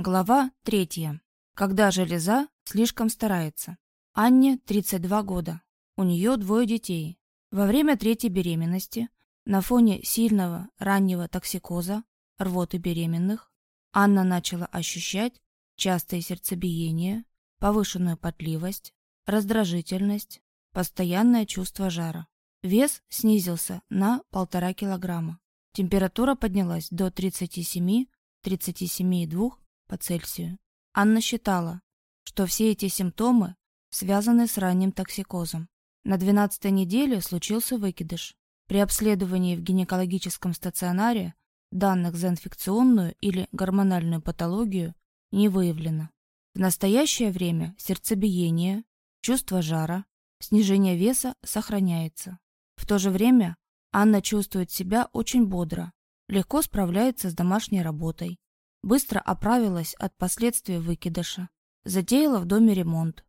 Глава третья. Когда железа слишком старается. Анне 32 года. У нее двое детей. Во время третьей беременности, на фоне сильного раннего токсикоза, рвоты беременных, Анна начала ощущать частое сердцебиение, повышенную потливость, раздражительность, постоянное чувство жара. Вес снизился на полтора килограмма. Температура поднялась до 37-37,2 по Цельсию. Анна считала, что все эти симптомы связаны с ранним токсикозом. На 12-й неделе случился выкидыш. При обследовании в гинекологическом стационаре данных за инфекционную или гормональную патологию не выявлено. В настоящее время сердцебиение, чувство жара, снижение веса сохраняется. В то же время Анна чувствует себя очень бодро, легко справляется с домашней работой, Быстро оправилась от последствий выкидыша. Затеяла в доме ремонт.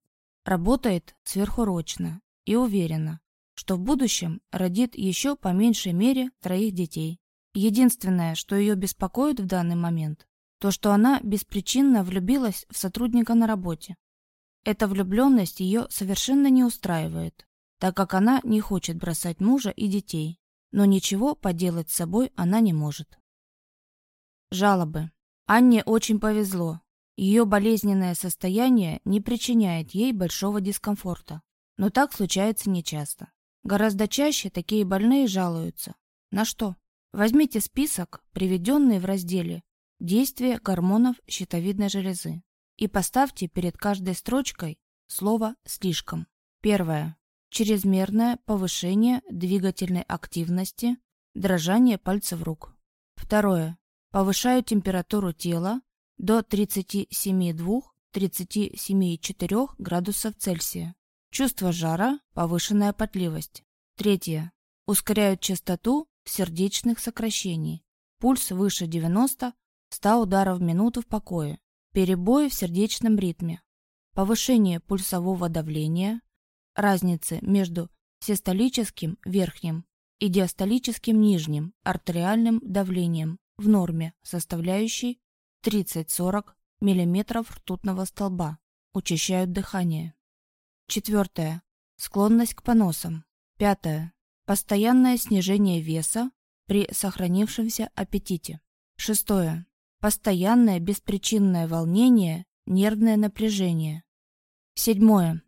Работает сверхурочно и уверена, что в будущем родит еще по меньшей мере троих детей. Единственное, что ее беспокоит в данный момент, то, что она беспричинно влюбилась в сотрудника на работе. Эта влюбленность ее совершенно не устраивает, так как она не хочет бросать мужа и детей, но ничего поделать с собой она не может. Жалобы. Анне очень повезло. Ее болезненное состояние не причиняет ей большого дискомфорта. Но так случается нечасто. Гораздо чаще такие больные жалуются. На что? Возьмите список, приведенный в разделе «Действие гормонов щитовидной железы» и поставьте перед каждой строчкой слово «слишком». Первое. Чрезмерное повышение двигательной активности, дрожание пальцев рук. Второе. Повышаю температуру тела до 37,2-37,4 градусов Цельсия. Чувство жара, повышенная потливость. Третье. Ускоряют частоту сердечных сокращений. Пульс выше 90-100 ударов в минуту в покое. Перебои в сердечном ритме. Повышение пульсового давления. Разницы между систолическим верхним и диастолическим нижним артериальным давлением в норме, составляющей 30-40 мм ртутного столба, учащают дыхание. Четвертое. Склонность к поносам. Пятое. Постоянное снижение веса при сохранившемся аппетите. Шестое. Постоянное беспричинное волнение, нервное напряжение. Седьмое.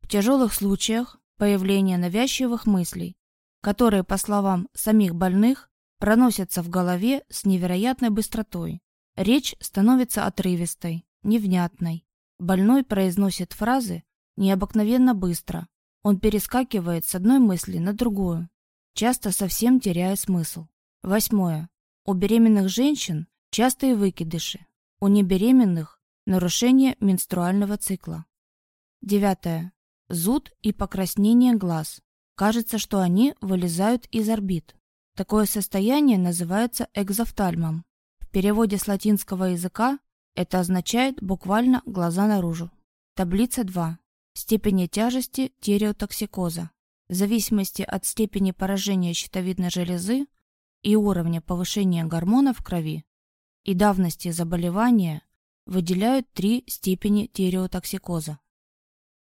В тяжелых случаях появление навязчивых мыслей, которые, по словам самих больных, проносятся в голове с невероятной быстротой. Речь становится отрывистой, невнятной. Больной произносит фразы необыкновенно быстро. Он перескакивает с одной мысли на другую, часто совсем теряя смысл. Восьмое. У беременных женщин частые выкидыши. У небеременных – нарушение менструального цикла. Девятое. Зуд и покраснение глаз. Кажется, что они вылезают из орбит. Такое состояние называется экзофтальмом. В переводе с латинского языка это означает буквально «глаза наружу». Таблица 2. Степени тяжести тиреотоксикоза. В зависимости от степени поражения щитовидной железы и уровня повышения гормонов в крови и давности заболевания выделяют три степени тиреотоксикоза.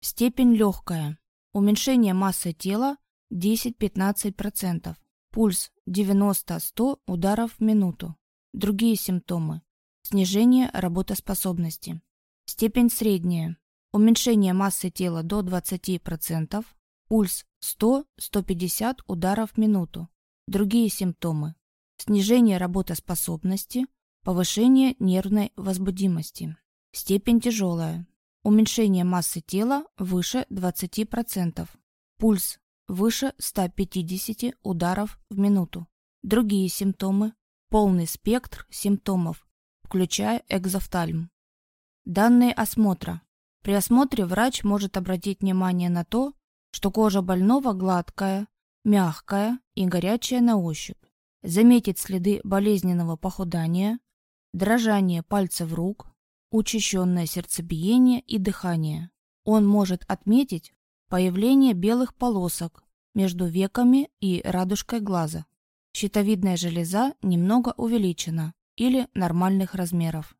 Степень легкая. Уменьшение массы тела 10-15%. Пульс 90-100 ударов в минуту. Другие симптомы. Снижение работоспособности. Степень средняя. Уменьшение массы тела до 20%. Пульс 100-150 ударов в минуту. Другие симптомы. Снижение работоспособности. Повышение нервной возбудимости. Степень тяжелая. Уменьшение массы тела выше 20%. Пульс выше 150 ударов в минуту. Другие симптомы – полный спектр симптомов, включая экзофтальм. Данные осмотра. При осмотре врач может обратить внимание на то, что кожа больного гладкая, мягкая и горячая на ощупь, заметить следы болезненного похудания, дрожание пальцев рук, учащенное сердцебиение и дыхание. Он может отметить Появление белых полосок между веками и радужкой глаза. Щитовидная железа немного увеличена или нормальных размеров.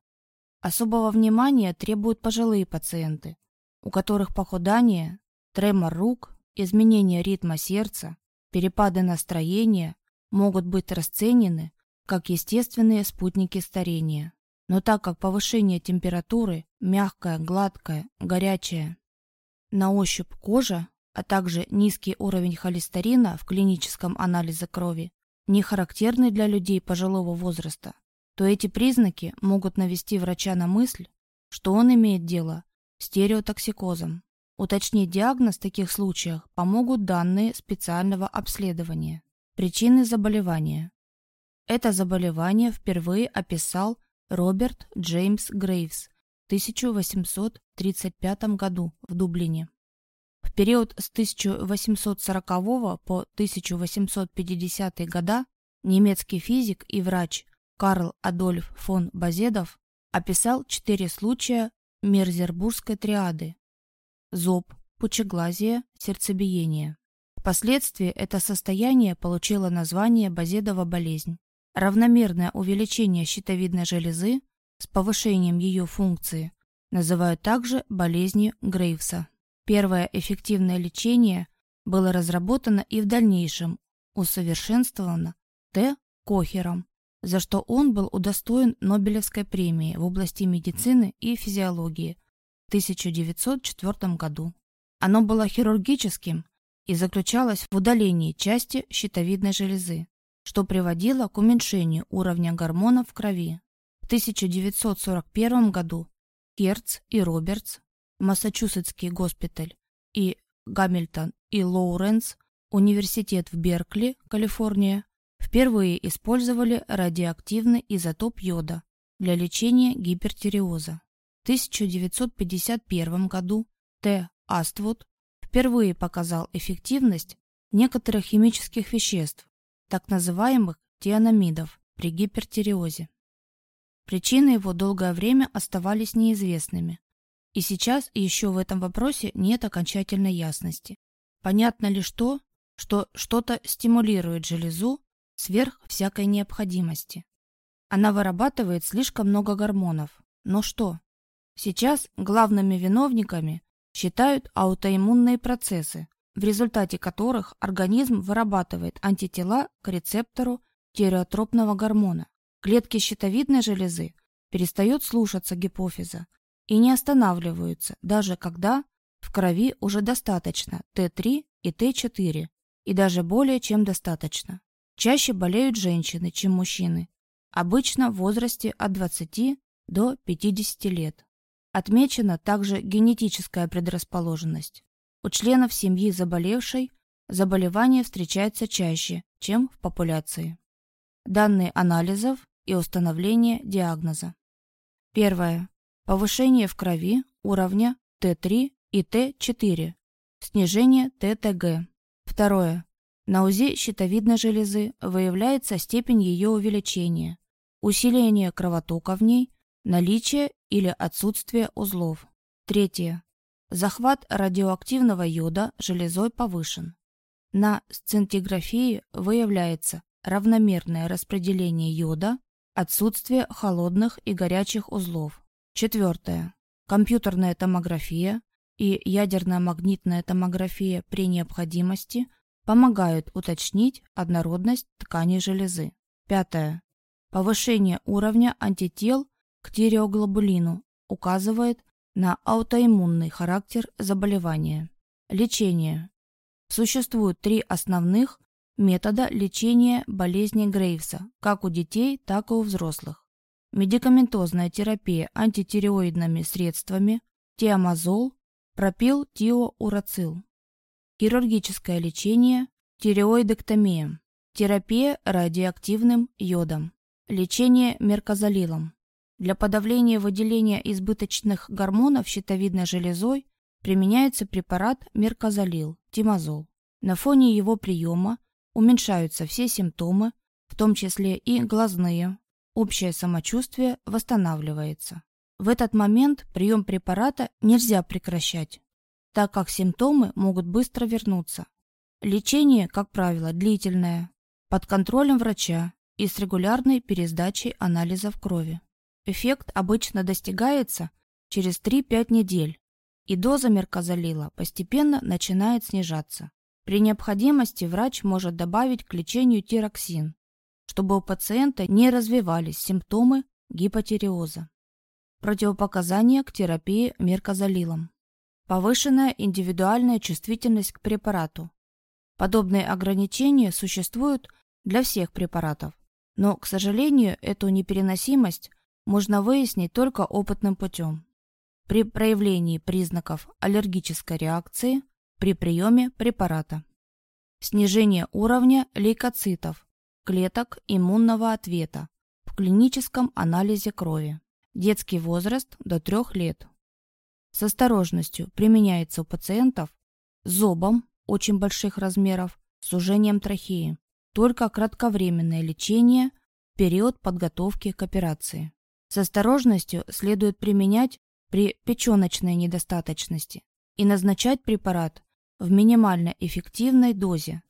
Особого внимания требуют пожилые пациенты, у которых похудание, тремор рук, изменение ритма сердца, перепады настроения могут быть расценены как естественные спутники старения. Но так как повышение температуры, мягкая, гладкая, горячая, на ощупь кожа, а также низкий уровень холестерина в клиническом анализе крови не характерны для людей пожилого возраста, то эти признаки могут навести врача на мысль, что он имеет дело с стереотоксикозом. Уточнить диагноз в таких случаях помогут данные специального обследования. Причины заболевания. Это заболевание впервые описал Роберт Джеймс Грейвс 1835 году в Дублине. В период с 1840 по 1850 года немецкий физик и врач Карл Адольф фон Базедов описал четыре случая Мерзербургской триады – зоб, пучеглазие, сердцебиение. Впоследствии это состояние получило название Базедова болезнь. Равномерное увеличение щитовидной железы с повышением ее функции называют также болезнью Грейвса. Первое эффективное лечение было разработано и в дальнейшем усовершенствовано Т. Кохером, за что он был удостоен Нобелевской премии в области медицины и физиологии в 1904 году. Оно было хирургическим и заключалось в удалении части щитовидной железы что приводило к уменьшению уровня гормонов в крови. В 1941 году Керц и Робертс, Массачусетский госпиталь и Гамильтон и Лоуренс, университет в Беркли, Калифорния, впервые использовали радиоактивный изотоп йода для лечения гипертиреоза. В 1951 году Т. Аствуд впервые показал эффективность некоторых химических веществ так называемых тианамидов при гипертиреозе. Причины его долгое время оставались неизвестными. И сейчас еще в этом вопросе нет окончательной ясности. Понятно лишь то, что что-то стимулирует железу сверх всякой необходимости. Она вырабатывает слишком много гормонов. Но что? Сейчас главными виновниками считают аутоиммунные процессы, в результате которых организм вырабатывает антитела к рецептору тиреотропного гормона. Клетки щитовидной железы перестают слушаться гипофиза и не останавливаются, даже когда в крови уже достаточно Т3 и Т4, и даже более чем достаточно. Чаще болеют женщины, чем мужчины, обычно в возрасте от 20 до 50 лет. Отмечена также генетическая предрасположенность. У членов семьи заболевшей заболевание встречается чаще, чем в популяции. Данные анализов и установление диагноза. Первое. Повышение в крови уровня Т3 и Т4. Снижение ТТГ. Второе. На УЗИ щитовидной железы выявляется степень ее увеличения, усиление кровотока в ней, наличие или отсутствие узлов. Третье. Захват радиоактивного йода железой повышен. На сцинтиграфии выявляется равномерное распределение йода, отсутствие холодных и горячих узлов. Четвертое. Компьютерная томография и ядерная магнитная томография при необходимости помогают уточнить однородность тканей железы. Пятое. Повышение уровня антител к тиреоглобулину указывает на аутоиммунный характер заболевания. Лечение. Существует три основных метода лечения болезни Грейвса, как у детей, так и у взрослых. Медикаментозная терапия антитиреоидными средствами, тиамазол, пропил-тиоурацил. Хирургическое лечение, тиреоидектомия. Терапия радиоактивным йодом. Лечение мерказолилом. Для подавления выделения избыточных гормонов щитовидной железой применяется препарат мерказолил, тимазол. На фоне его приема уменьшаются все симптомы, в том числе и глазные. Общее самочувствие восстанавливается. В этот момент прием препарата нельзя прекращать, так как симптомы могут быстро вернуться. Лечение, как правило, длительное, под контролем врача и с регулярной пересдачей анализов крови. Эффект обычно достигается через 3-5 недель, и доза мерказолила постепенно начинает снижаться. При необходимости врач может добавить к лечению тироксин, чтобы у пациента не развивались симптомы гипотиреоза. Противопоказания к терапии мерказолилом. Повышенная индивидуальная чувствительность к препарату. Подобные ограничения существуют для всех препаратов, но, к сожалению, эту непереносимость можно выяснить только опытным путем. При проявлении признаков аллергической реакции при приеме препарата. Снижение уровня лейкоцитов, клеток иммунного ответа в клиническом анализе крови. Детский возраст до 3 лет. С осторожностью применяется у пациентов с зобом очень больших размеров, сужением трахеи. Только кратковременное лечение в период подготовки к операции. С осторожностью следует применять при печеночной недостаточности и назначать препарат в минимально эффективной дозе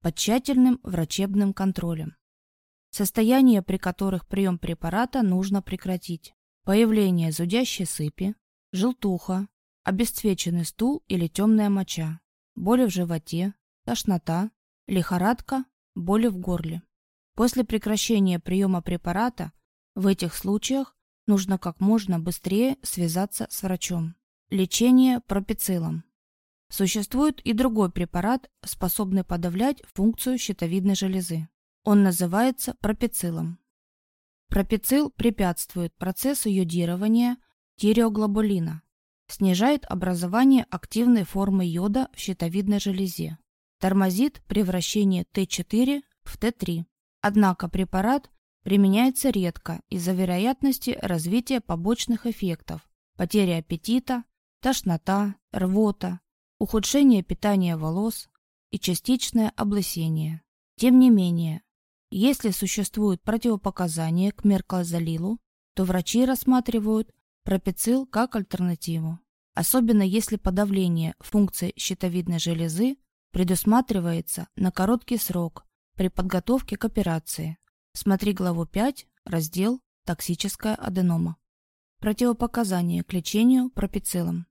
под тщательным врачебным контролем. Состояния, при которых прием препарата нужно прекратить. Появление зудящей сыпи, желтуха, обесцвеченный стул или темная моча, боли в животе, тошнота, лихорадка, боли в горле. После прекращения приема препарата в этих случаях нужно как можно быстрее связаться с врачом. Лечение пропицилом. Существует и другой препарат, способный подавлять функцию щитовидной железы. Он называется пропицилом. Пропицил препятствует процессу йодирования тиреоглобулина, снижает образование активной формы йода в щитовидной железе, тормозит превращение Т4 в Т3. Однако препарат применяется редко из-за вероятности развития побочных эффектов, потери аппетита, тошнота, рвота, ухудшение питания волос и частичное облысение. Тем не менее, если существуют противопоказания к мерклозалилу, то врачи рассматривают пропицил как альтернативу, особенно если подавление функции щитовидной железы предусматривается на короткий срок при подготовке к операции. Смотри главу 5, раздел «Токсическая аденома». Противопоказания к лечению пропицилом.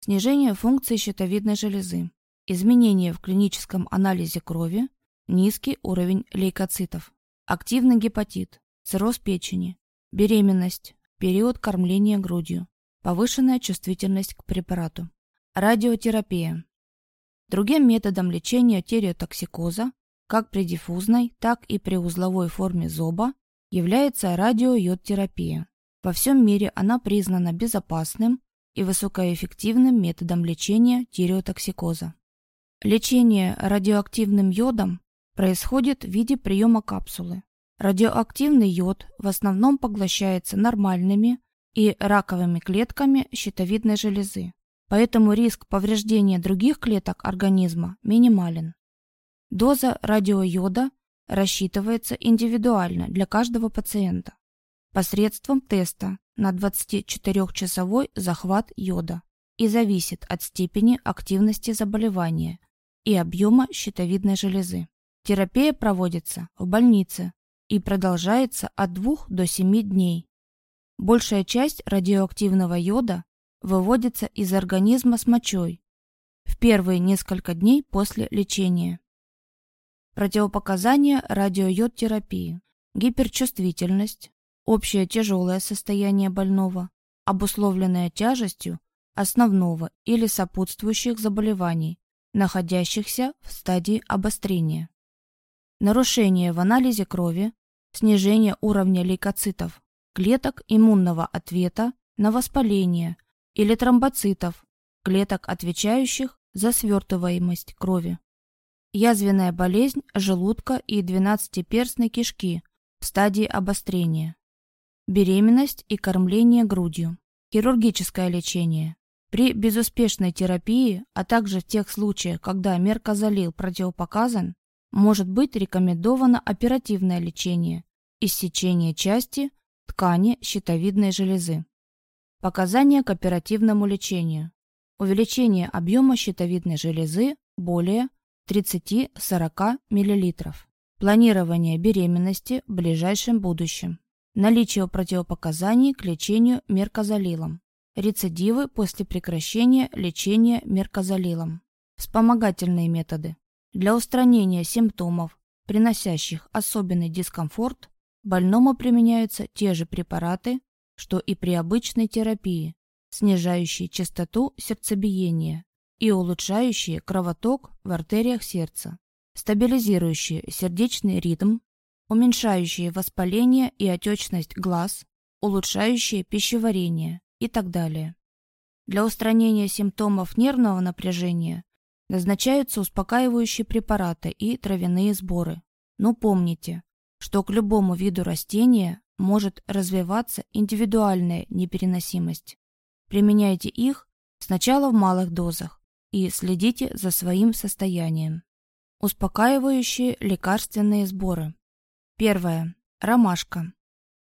Снижение функции щитовидной железы, изменения в клиническом анализе крови, низкий уровень лейкоцитов, активный гепатит, цирроз печени, беременность, период кормления грудью, повышенная чувствительность к препарату, радиотерапия. Другим методом лечения тиреотоксикоза, как при диффузной, так и при узловой форме зоба, является радиойодтерапия. Во всем мире она признана безопасным и высокоэффективным методом лечения тиреотоксикоза. Лечение радиоактивным йодом происходит в виде приема капсулы. Радиоактивный йод в основном поглощается нормальными и раковыми клетками щитовидной железы, поэтому риск повреждения других клеток организма минимален. Доза радиойода рассчитывается индивидуально для каждого пациента посредством теста на 24-часовой захват йода и зависит от степени активности заболевания и объема щитовидной железы. Терапия проводится в больнице и продолжается от 2 до 7 дней. Большая часть радиоактивного йода выводится из организма с мочой в первые несколько дней после лечения. Противопоказания радиойод-терапии. Гиперчувствительность, общее тяжелое состояние больного, обусловленное тяжестью основного или сопутствующих заболеваний, находящихся в стадии обострения нарушение в анализе крови, снижение уровня лейкоцитов, клеток иммунного ответа на воспаление или тромбоцитов, клеток, отвечающих за свертываемость крови. Язвенная болезнь желудка и двенадцатиперстной кишки в стадии обострения. Беременность и кормление грудью. Хирургическое лечение. При безуспешной терапии, а также в тех случаях, когда мерказолил противопоказан, может быть рекомендовано оперативное лечение, иссечение части ткани щитовидной железы. Показания к оперативному лечению. Увеличение объема щитовидной железы более 30-40 мл. Планирование беременности в ближайшем будущем. Наличие противопоказаний к лечению меркозалилом, рецидивы после прекращения лечения меркозалилом, вспомогательные методы. Для устранения симптомов, приносящих особенный дискомфорт, больному применяются те же препараты, что и при обычной терапии, снижающие частоту сердцебиения и улучшающие кровоток в артериях сердца, стабилизирующие сердечный ритм, уменьшающие воспаление и отечность глаз, улучшающие пищеварение и так далее. Для устранения симптомов нервного напряжения назначаются успокаивающие препараты и травяные сборы. Но помните, что к любому виду растения может развиваться индивидуальная непереносимость. Применяйте их сначала в малых дозах и следите за своим состоянием. Успокаивающие лекарственные сборы. Первое. Ромашка.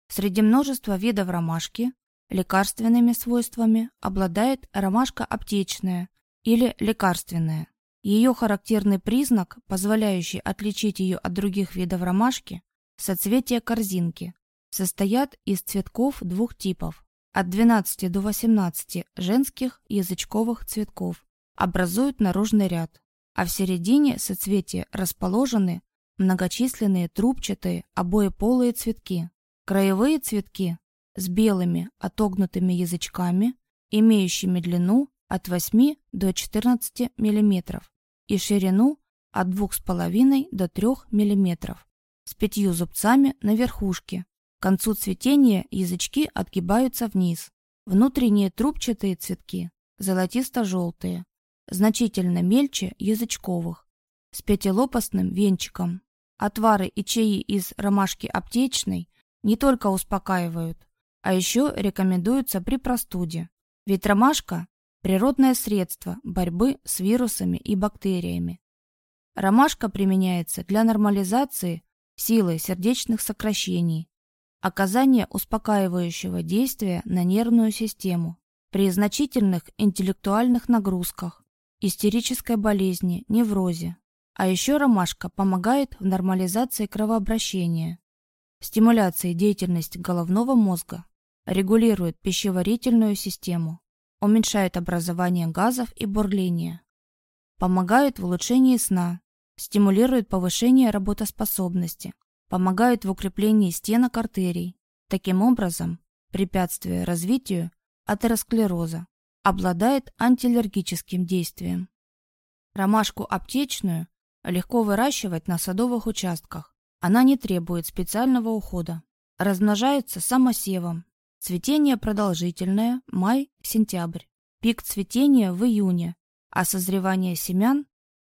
Среди множества видов ромашки лекарственными свойствами обладает ромашка аптечная или лекарственная. Ее характерный признак, позволяющий отличить ее от других видов ромашки – соцветие корзинки, состоят из цветков двух типов – от 12 до 18 женских язычковых цветков, образуют наружный ряд, а в середине соцветия расположены многочисленные трубчатые обоеполые цветки. Краевые цветки с белыми отогнутыми язычками, имеющими длину от 8 до 14 мм и ширину от 2,5 до 3 мм, с пятью зубцами на верхушке. К концу цветения язычки отгибаются вниз. Внутренние трубчатые цветки золотисто-желтые, значительно мельче язычковых, с пятилопастным венчиком. Отвары и чаи из ромашки аптечной не только успокаивают, а еще рекомендуются при простуде. Ведь ромашка – природное средство борьбы с вирусами и бактериями. Ромашка применяется для нормализации силы сердечных сокращений, оказания успокаивающего действия на нервную систему при значительных интеллектуальных нагрузках, истерической болезни, неврозе, а еще ромашка помогает в нормализации кровообращения, стимуляции деятельности головного мозга, регулирует пищеварительную систему, уменьшает образование газов и бурление, помогает в улучшении сна, стимулирует повышение работоспособности, помогает в укреплении стенок артерий, таким образом препятствуя развитию атеросклероза, обладает антиаллергическим действием. Ромашку аптечную легко выращивать на садовых участках. Она не требует специального ухода. Размножается самосевом. Цветение продолжительное, май-сентябрь. Пик цветения в июне, а созревание семян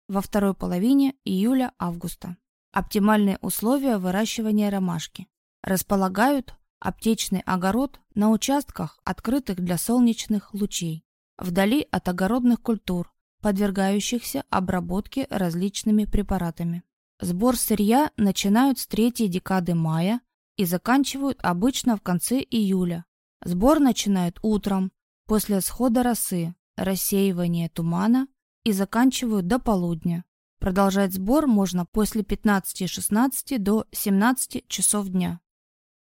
во второй половине июля-августа. Оптимальные условия выращивания ромашки. Располагают аптечный огород на участках, открытых для солнечных лучей, вдали от огородных культур, подвергающихся обработке различными препаратами. Сбор сырья начинают с третьей декады мая и заканчивают обычно в конце июля. Сбор начинают утром, после схода росы, рассеивания тумана и заканчивают до полудня. Продолжать сбор можно после 15-16 до 17 часов дня.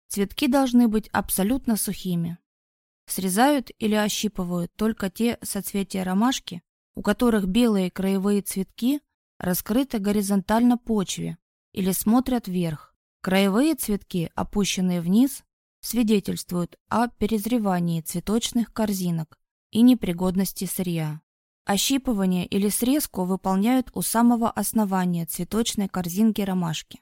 Цветки должны быть абсолютно сухими. Срезают или ощипывают только те соцветия ромашки, у которых белые краевые цветки раскрыты горизонтально почве или смотрят вверх. Краевые цветки, опущенные вниз, свидетельствуют о перезревании цветочных корзинок и непригодности сырья. Ощипывание или срезку выполняют у самого основания цветочной корзинки ромашки.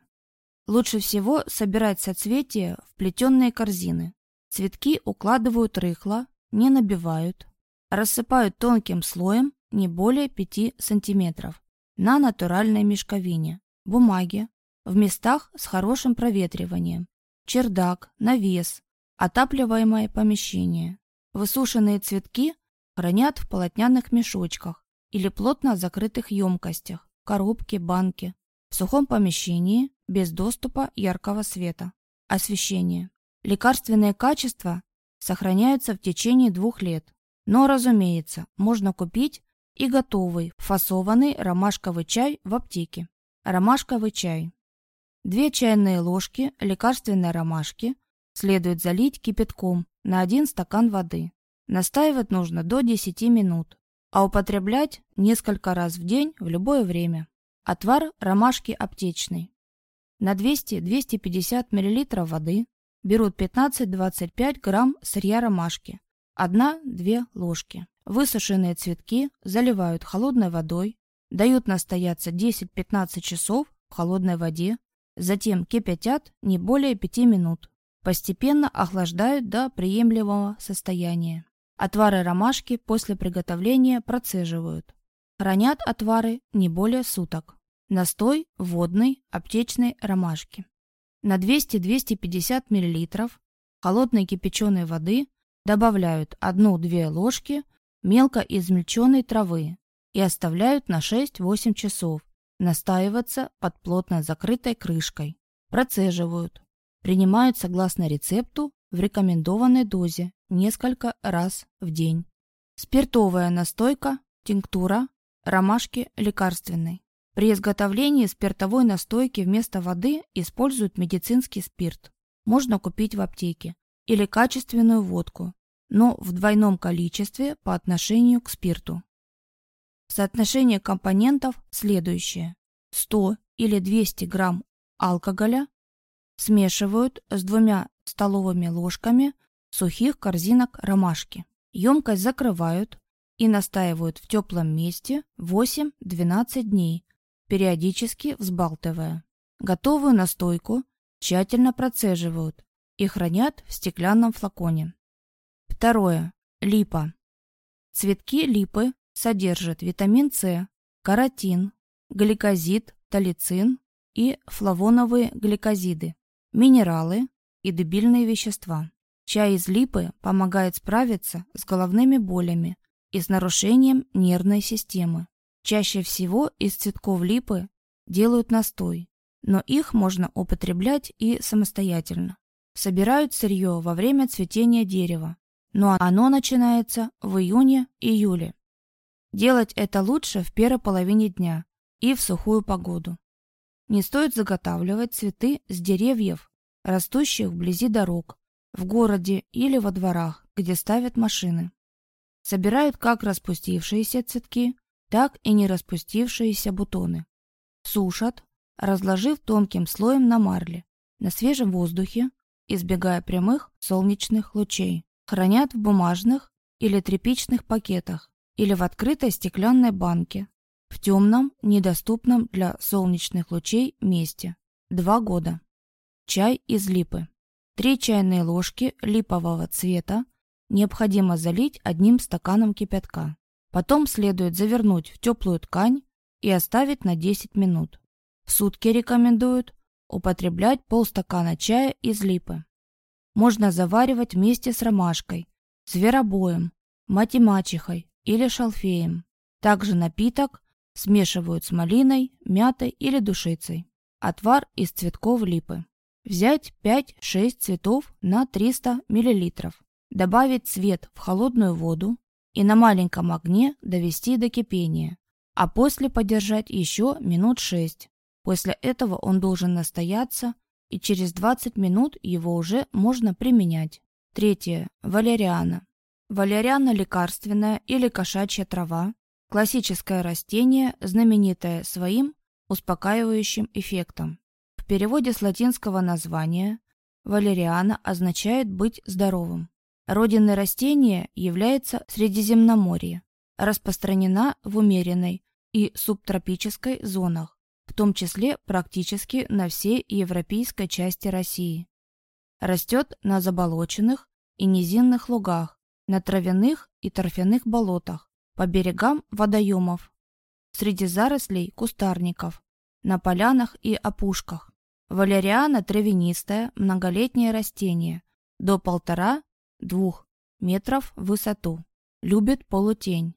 Лучше всего собирать соцветия в плетеные корзины. Цветки укладывают рыхло, не набивают, рассыпают тонким слоем не более 5 см на натуральной мешковине, бумаге, в местах с хорошим проветриванием, чердак, навес, отапливаемое помещение. Высушенные цветки хранят в полотняных мешочках или плотно закрытых емкостях, коробке, банке, в сухом помещении, без доступа яркого света. Освещение. Лекарственные качества сохраняются в течение двух лет. Но, разумеется, можно купить и готовый фасованный ромашковый чай в аптеке. Ромашковый чай. Две чайные ложки лекарственной ромашки следует залить кипятком на 1 стакан воды. Настаивать нужно до 10 минут, а употреблять несколько раз в день в любое время. Отвар ромашки аптечный. На 200-250 мл воды берут 15-25 грамм сырья ромашки, 1-2 ложки. Высушенные цветки заливают холодной водой, дают настояться 10-15 часов в холодной воде, затем кипятят не более 5 минут. Постепенно охлаждают до приемлемого состояния. Отвары ромашки после приготовления процеживают. Хранят отвары не более суток. Настой водной аптечной ромашки. На 200-250 мл холодной кипяченой воды добавляют 1-2 ложки мелко измельченной травы и оставляют на 6-8 часов настаиваться под плотно закрытой крышкой. Процеживают. Принимают согласно рецепту в рекомендованной дозе несколько раз в день. Спиртовая настойка, тинктура, ромашки лекарственной. При изготовлении спиртовой настойки вместо воды используют медицинский спирт. Можно купить в аптеке. Или качественную водку, но в двойном количестве по отношению к спирту. Соотношение компонентов следующее. 100 или 200 грамм алкоголя смешивают с двумя столовыми ложками сухих корзинок ромашки. Емкость закрывают и настаивают в теплом месте 8-12 дней периодически взбалтывая. Готовую настойку тщательно процеживают и хранят в стеклянном флаконе. Второе. Липа. Цветки липы содержат витамин С, каротин, гликозид, талицин и флавоновые гликозиды, минералы и дебильные вещества. Чай из липы помогает справиться с головными болями и с нарушением нервной системы. Чаще всего из цветков липы делают настой, но их можно употреблять и самостоятельно. Собирают сырье во время цветения дерева, но оно начинается в июне-июле. Делать это лучше в первой половине дня и в сухую погоду. Не стоит заготавливать цветы с деревьев, растущих вблизи дорог, в городе или во дворах, где ставят машины. Собирают как распустившиеся цветки, так и не распустившиеся бутоны. Сушат, разложив тонким слоем на марле, на свежем воздухе, избегая прямых солнечных лучей. Хранят в бумажных или тряпичных пакетах или в открытой стеклянной банке, в темном, недоступном для солнечных лучей месте. Два года. Чай из липы. Три чайные ложки липового цвета необходимо залить одним стаканом кипятка. Потом следует завернуть в теплую ткань и оставить на 10 минут. В сутки рекомендуют употреблять полстакана чая из липы. Можно заваривать вместе с ромашкой, зверобоем, матемачихой или шалфеем. Также напиток смешивают с малиной, мятой или душицей. Отвар из цветков липы. Взять 5-6 цветов на 300 мл. Добавить цвет в холодную воду, и на маленьком огне довести до кипения, а после подержать еще минут 6. После этого он должен настояться, и через 20 минут его уже можно применять. Третье. Валериана. Валериана лекарственная или кошачья трава. Классическое растение, знаменитое своим успокаивающим эффектом. В переводе с латинского названия валериана означает «быть здоровым». Родиной растения является Средиземноморье, распространена в умеренной и субтропической зонах, в том числе практически на всей европейской части России. Растет на заболоченных и низинных лугах, на травяных и торфяных болотах, по берегам водоемов, среди зарослей кустарников, на полянах и опушках. Валериана травянистое многолетнее растение, до полтора двух метров в высоту. Любит полутень.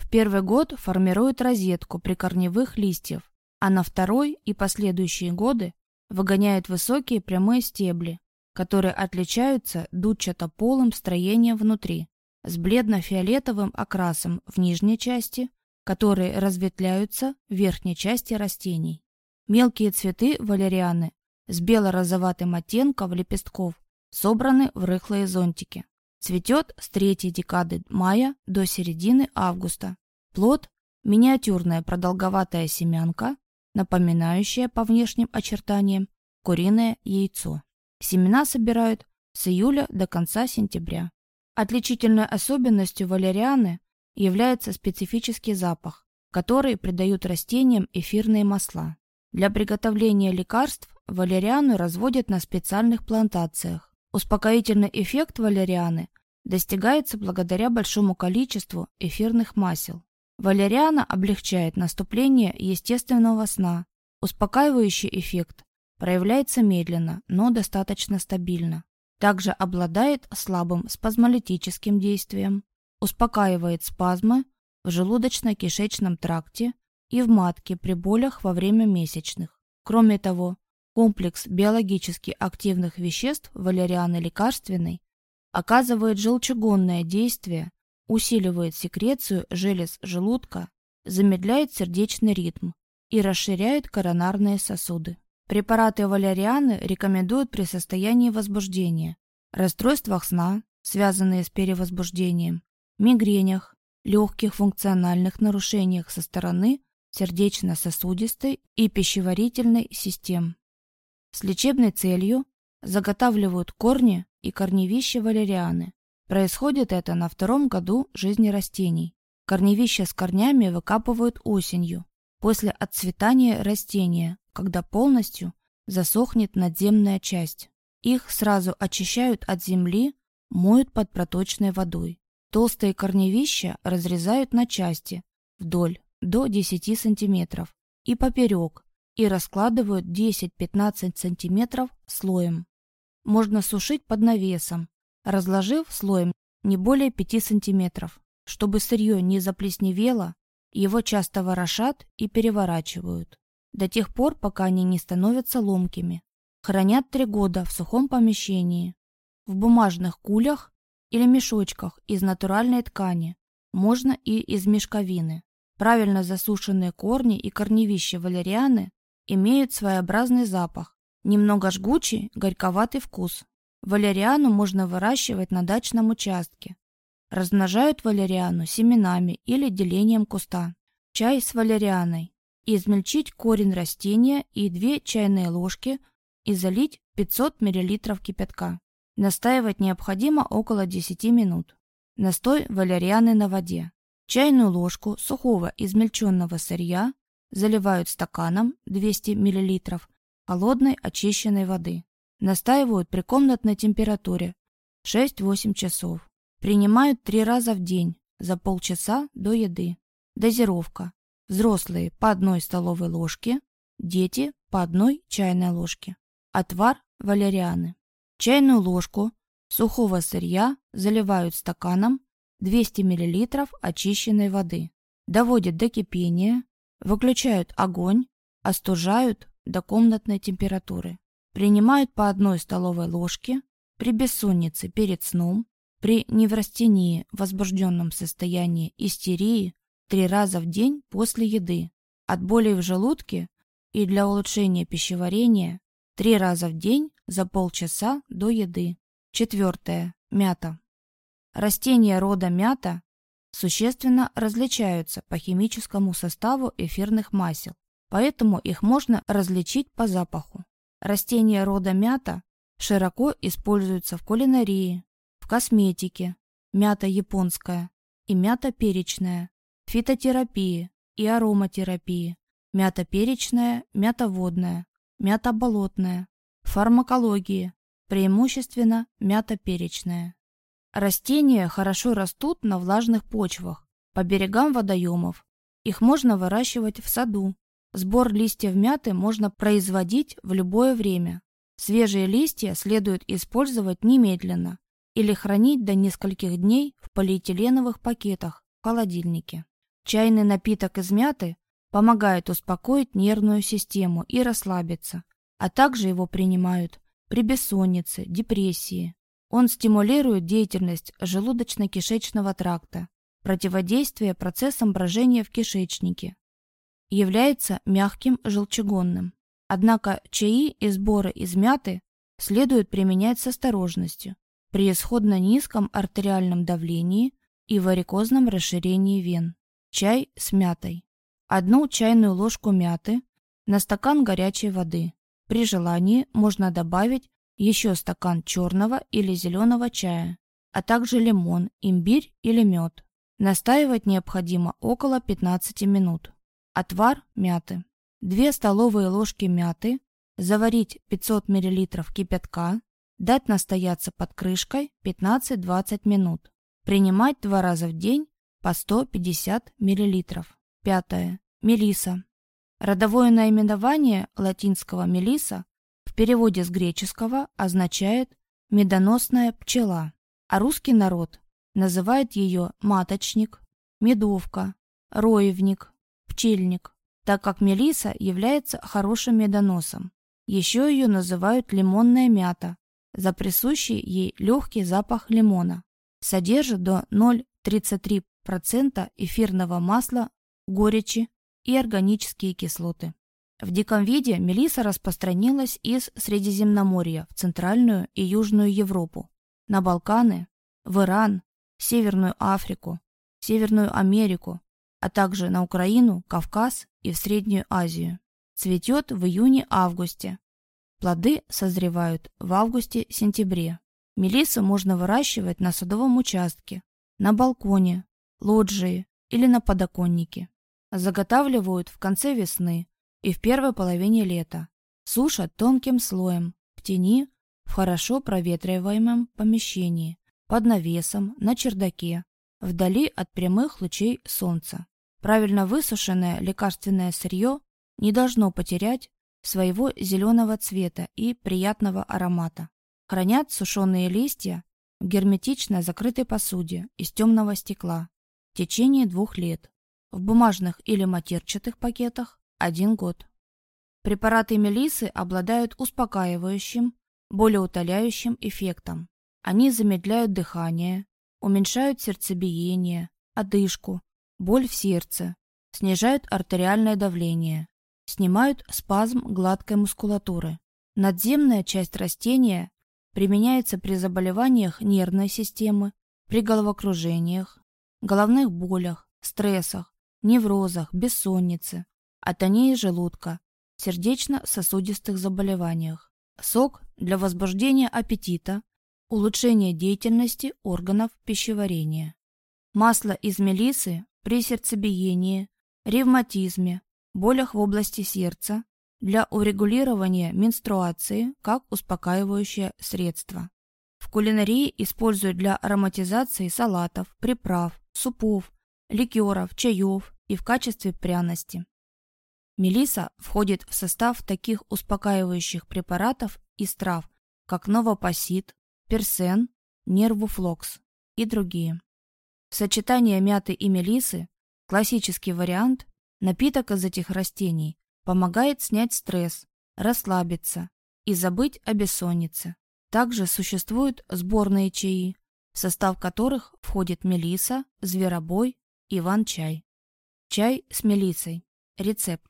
В первый год формирует розетку прикорневых листьев, а на второй и последующие годы выгоняет высокие прямые стебли, которые отличаются дудчато-полым строением внутри, с бледно-фиолетовым окрасом в нижней части, которые разветвляются в верхней части растений. Мелкие цветы валерианы с бело-розоватым оттенком лепестков, собраны в рыхлые зонтики. Цветет с третьей декады мая до середины августа. Плод – миниатюрная продолговатая семянка, напоминающая по внешним очертаниям куриное яйцо. Семена собирают с июля до конца сентября. Отличительной особенностью валерианы является специфический запах, который придают растениям эфирные масла. Для приготовления лекарств валериану разводят на специальных плантациях. Успокоительный эффект валерианы достигается благодаря большому количеству эфирных масел. Валериана облегчает наступление естественного сна. Успокаивающий эффект проявляется медленно, но достаточно стабильно. Также обладает слабым спазмолитическим действием, успокаивает спазмы в желудочно-кишечном тракте и в матке при болях во время месячных. Кроме того, комплекс биологически активных веществ валерианы лекарственной оказывает желчегонное действие, усиливает секрецию желез желудка, замедляет сердечный ритм и расширяет коронарные сосуды. Препараты валерианы рекомендуют при состоянии возбуждения, расстройствах сна, связанные с перевозбуждением, мигренях, легких функциональных нарушениях со стороны сердечно-сосудистой и пищеварительной систем. С лечебной целью заготавливают корни и корневища валерианы. Происходит это на втором году жизни растений. Корневища с корнями выкапывают осенью, после отцветания растения, когда полностью засохнет надземная часть. Их сразу очищают от земли, моют под проточной водой. Толстые корневища разрезают на части, вдоль, до 10 см, и поперек, и раскладывают 10-15 см слоем. Можно сушить под навесом, разложив слоем не более 5 см. Чтобы сырье не заплесневело, его часто ворошат и переворачивают до тех пор, пока они не становятся ломкими. Хранят три года в сухом помещении, в бумажных кулях или мешочках из натуральной ткани, можно и из мешковины. Правильно засушенные корни и корневища валерианы имеют своеобразный запах, немного жгучий, горьковатый вкус. Валериану можно выращивать на дачном участке. Размножают валериану семенами или делением куста. Чай с валерианой измельчить корень растения и 2 чайные ложки и залить 500 мл кипятка. Настаивать необходимо около 10 минут. Настой валерианы на воде. Чайную ложку сухого измельченного сырья заливают стаканом 200 мл холодной очищенной воды. Настаивают при комнатной температуре 6-8 часов. Принимают три раза в день за полчаса до еды. Дозировка Взрослые по одной столовой ложке, дети по одной чайной ложке. Отвар валерианы. Чайную ложку сухого сырья заливают стаканом 200 мл очищенной воды. Доводят до кипения, выключают огонь, остужают до комнатной температуры. Принимают по одной столовой ложке при бессоннице перед сном, при неврастении, возбужденном состоянии истерии, три раза в день после еды, от боли в желудке и для улучшения пищеварения три раза в день за полчаса до еды. Четвертое. Мята. Растения рода мята существенно различаются по химическому составу эфирных масел, поэтому их можно различить по запаху. Растения рода мята широко используются в кулинарии, в косметике, мята японская и мята перечная, фитотерапии и ароматерапии, мята перечная, мята водная, мята болотная, фармакологии, преимущественно мята перечная. Растения хорошо растут на влажных почвах, по берегам водоемов. Их можно выращивать в саду. Сбор листьев мяты можно производить в любое время. Свежие листья следует использовать немедленно или хранить до нескольких дней в полиэтиленовых пакетах в холодильнике. Чайный напиток из мяты помогает успокоить нервную систему и расслабиться, а также его принимают при бессоннице, депрессии. Он стимулирует деятельность желудочно-кишечного тракта, противодействие процессам брожения в кишечнике, является мягким желчегонным. Однако чаи и сборы из мяты следует применять с осторожностью при исходно низком артериальном давлении и варикозном расширении вен. Чай с мятой. Одну чайную ложку мяты на стакан горячей воды. При желании можно добавить еще стакан черного или зеленого чая, а также лимон, имбирь или мед. Настаивать необходимо около 15 минут. Отвар мяты. 2 столовые ложки мяты, заварить 500 мл кипятка, дать настояться под крышкой 15-20 минут. Принимать два раза в день по 150 мл. Пятое. Мелиса. Родовое наименование латинского мелиса в переводе с греческого означает «медоносная пчела», а русский народ называет ее маточник, медовка, роевник, пчельник так как мелиса является хорошим медоносом. Еще ее называют лимонная мята за присущий ей легкий запах лимона. Содержит до 0,33% эфирного масла, горечи и органические кислоты. В диком виде мелиса распространилась из Средиземноморья в Центральную и Южную Европу, на Балканы, в Иран, Северную Африку, Северную Америку, а также на Украину, Кавказ и в Среднюю Азию. Цветет в июне-августе. Плоды созревают в августе-сентябре. Мелиссу можно выращивать на садовом участке, на балконе, лоджии или на подоконнике. Заготавливают в конце весны и в первой половине лета. Сушат тонким слоем, в тени, в хорошо проветриваемом помещении, под навесом, на чердаке, вдали от прямых лучей солнца. Правильно высушенное лекарственное сырье не должно потерять своего зеленого цвета и приятного аромата. Хранят сушеные листья в герметично закрытой посуде из темного стекла в течение двух лет. В бумажных или матерчатых пакетах – один год. Препараты мелисы обладают успокаивающим, болеутоляющим эффектом. Они замедляют дыхание, уменьшают сердцебиение, одышку, боль в сердце, снижают артериальное давление, снимают спазм гладкой мускулатуры. Надземная часть растения применяется при заболеваниях нервной системы, при головокружениях, головных болях, стрессах, неврозах, бессоннице, атонии желудка, сердечно-сосудистых заболеваниях. Сок для возбуждения аппетита, улучшения деятельности органов пищеварения. Масло из мелисы при сердцебиении, ревматизме, болях в области сердца, для урегулирования менструации как успокаивающее средство. В кулинарии используют для ароматизации салатов, приправ, супов, ликеров, чаев и в качестве пряности. Мелиса входит в состав таких успокаивающих препаратов из трав, как новопосит, персен, нервуфлокс и другие. Сочетание мяты и мелисы, классический вариант, напиток из этих растений, помогает снять стресс, расслабиться и забыть о бессоннице. Также существуют сборные чаи, в состав которых входит мелиса, зверобой, иван-чай. Чай с мелисой. Рецепт.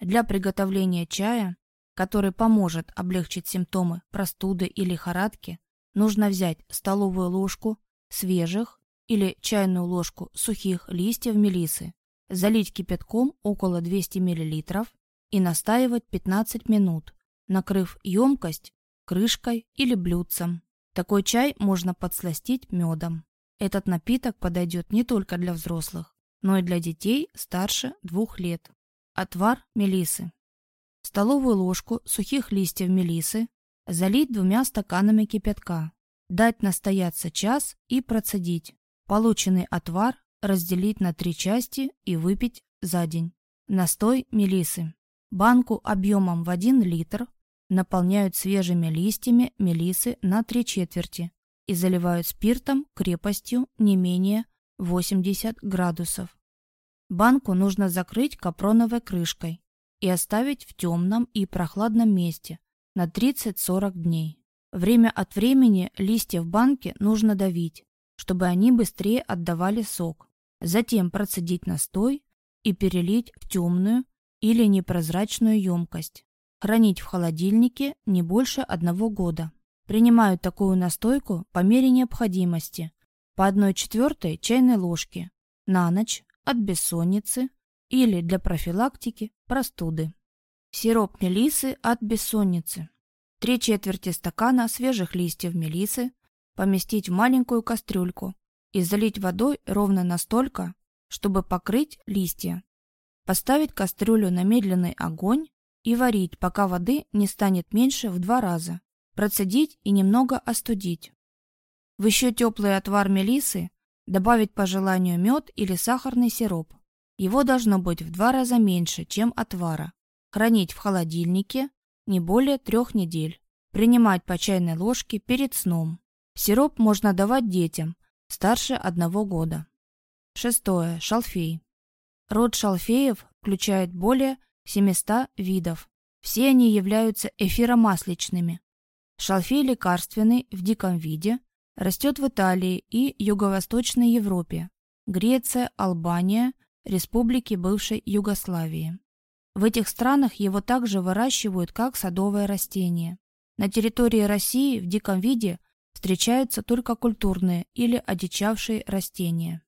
Для приготовления чая, который поможет облегчить симптомы простуды и лихорадки, нужно взять столовую ложку свежих или чайную ложку сухих листьев мелисы, залить кипятком около 200 мл и настаивать 15 минут, накрыв емкость крышкой или блюдцем. Такой чай можно подсластить медом. Этот напиток подойдет не только для взрослых, но и для детей старше двух лет. Отвар мелисы. Столовую ложку сухих листьев мелисы залить двумя стаканами кипятка, дать настояться час и процедить. Полученный отвар разделить на три части и выпить за день. Настой мелисы. Банку объемом в 1 литр наполняют свежими листьями мелисы на три четверти и заливают спиртом крепостью не менее 80 градусов. Банку нужно закрыть капроновой крышкой и оставить в темном и прохладном месте на 30-40 дней. Время от времени листья в банке нужно давить, чтобы они быстрее отдавали сок. Затем процедить настой и перелить в темную или непрозрачную емкость. Хранить в холодильнике не больше одного года. Принимают такую настойку по мере необходимости, по 1 четвертой чайной ложки, на ночь, от бессонницы или для профилактики простуды. Сироп мелисы от бессонницы. Три четверти стакана свежих листьев мелисы поместить в маленькую кастрюльку и залить водой ровно настолько, чтобы покрыть листья. Поставить кастрюлю на медленный огонь и варить, пока воды не станет меньше в два раза. Процедить и немного остудить. В еще теплый отвар мелисы добавить по желанию мед или сахарный сироп. Его должно быть в два раза меньше, чем отвара. Хранить в холодильнике не более трех недель. Принимать по чайной ложке перед сном. Сироп можно давать детям старше одного года. Шестое. Шалфей. Род шалфеев включает более 700 видов. Все они являются эфиромасличными. Шалфей лекарственный в диком виде растет в Италии и Юго-Восточной Европе, Греция, Албания, республики бывшей Югославии. В этих странах его также выращивают как садовое растение. На территории России в диком виде встречаются только культурные или одичавшие растения.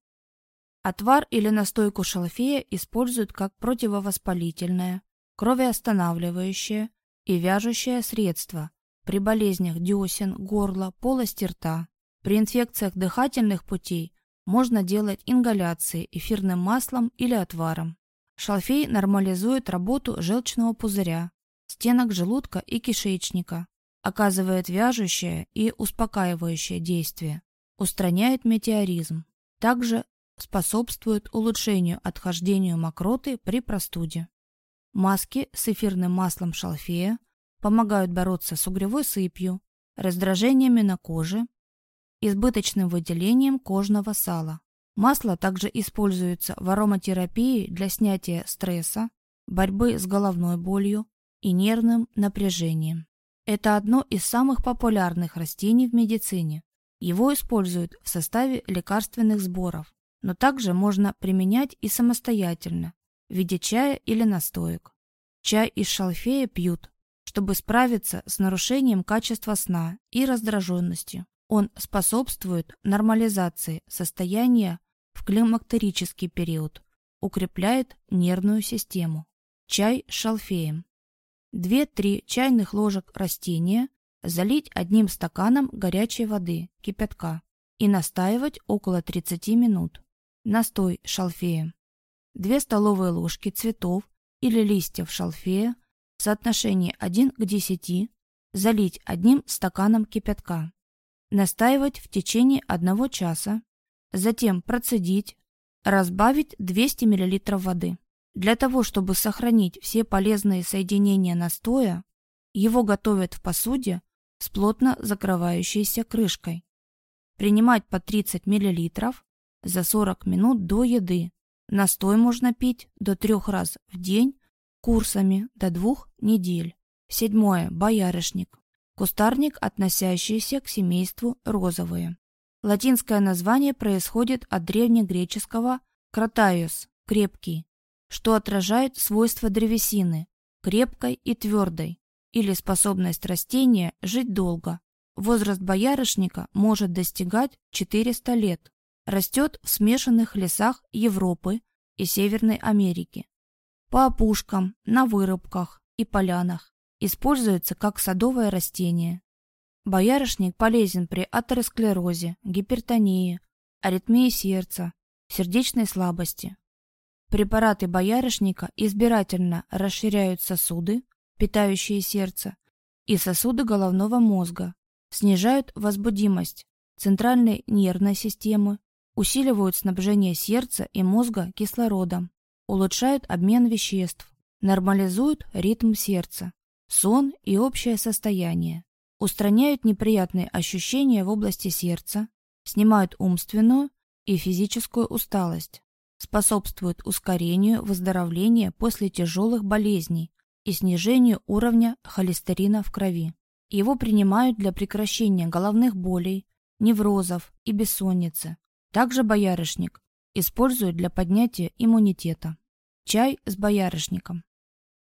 Отвар или настойку шалфея используют как противовоспалительное, кровеостанавливающее и вяжущее средство при болезнях десен, горла, полости рта. При инфекциях дыхательных путей можно делать ингаляции эфирным маслом или отваром. Шалфей нормализует работу желчного пузыря, стенок желудка и кишечника, оказывает вяжущее и успокаивающее действие, устраняет метеоризм. Также способствует улучшению отхождению мокроты при простуде. Маски с эфирным маслом шалфея помогают бороться с угревой сыпью, раздражениями на коже, избыточным выделением кожного сала. Масло также используется в ароматерапии для снятия стресса, борьбы с головной болью и нервным напряжением. Это одно из самых популярных растений в медицине. Его используют в составе лекарственных сборов, но также можно применять и самостоятельно, в виде чая или настоек. Чай из шалфея пьют, чтобы справиться с нарушением качества сна и раздраженностью. Он способствует нормализации состояния в климактерический период, укрепляет нервную систему. Чай с шалфеем. 2-3 чайных ложек растения залить одним стаканом горячей воды, кипятка, и настаивать около 30 минут. Настой шалфея. 2 столовые ложки цветов или листьев шалфея в соотношении 1 к 10 залить одним стаканом кипятка. Настаивать в течение одного часа затем процедить, разбавить 200 мл воды. Для того, чтобы сохранить все полезные соединения настоя, его готовят в посуде с плотно закрывающейся крышкой. Принимать по 30 мл за 40 минут до еды. Настой можно пить до трех раз в день курсами до двух недель. Седьмое. Боярышник. Кустарник, относящийся к семейству розовые. Латинское название происходит от древнегреческого «кротайос» – «крепкий», что отражает свойства древесины – крепкой и твердой, или способность растения жить долго. Возраст боярышника может достигать 400 лет. Растет в смешанных лесах Европы и Северной Америки. По опушкам, на вырубках и полянах. Используется как садовое растение. Боярышник полезен при атеросклерозе, гипертонии, аритмии сердца, сердечной слабости. Препараты боярышника избирательно расширяют сосуды, питающие сердце, и сосуды головного мозга, снижают возбудимость центральной нервной системы, усиливают снабжение сердца и мозга кислородом, улучшают обмен веществ, нормализуют ритм сердца, сон и общее состояние устраняют неприятные ощущения в области сердца, снимают умственную и физическую усталость, способствуют ускорению выздоровления после тяжелых болезней и снижению уровня холестерина в крови. Его принимают для прекращения головных болей, неврозов и бессонницы. Также боярышник используют для поднятия иммунитета. Чай с боярышником.